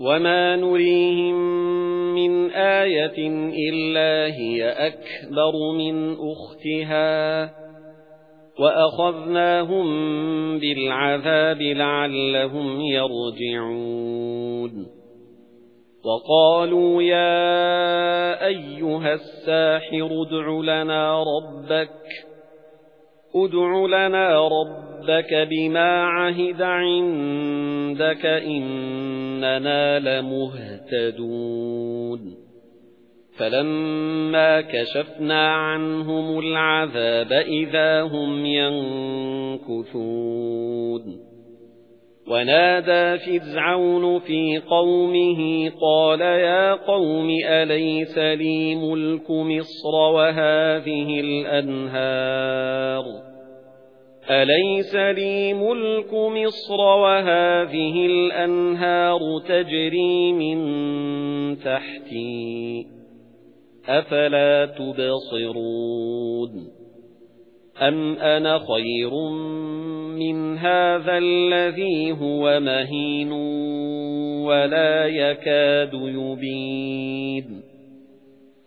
وَمَا نُرِيهِمْ مِنْ آيَةٍ إِلَّا هِيَ أَكْبَرُ مِنْ أُخْتِهَا وَأَخَذْنَاهُمْ بِالْعَذَابِ لَعَلَّهُمْ يَرْجِعُونَ وَقَالُوا يَا أَيُّهَا السَّاحِرُ ادْعُ لَنَا رَبَّكَ ادْعُ لَنَا رَبَّكَ بِمَا عَهِدَ عِندَكَ إِنَّنَا لَمُهْتَدُونَ. فَلَمَّا كَشَفْنَا عَنْهُمُ الْعَذَابَ إِذَا هُمْ يَنكُثُونَ. وَنَادَى فِرْعَوْنُ فِي قَوْمِهِ قَالَ يَا قَوْمِ أَلَيْسَ لِي مُلْكُ مِصْرَ وَهَٰذِهِ الْأَنْهَارُ؟ أَلَيْسَ لِي مُلْكُ مِصْرَ وَهَٰذِهِ الْأَنْهَارُ تَجْرِي مِن تَحْتِي أَفَلَا تُبْصِرُونَ أَمْ أَنَا خَيْرٌ مِنْ هَذَا الَّذِي هُوَ مَهِينٌ وَلَا يَكَادُ يُبِينُ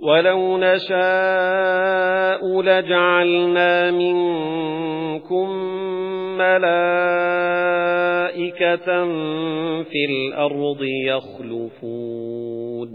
وَلَوْ نَشَاءُ لَجَعَلْنَا مِنكُم مَّلَائِكَةً فِي الْأَرْضِ يَخْلُفُونَ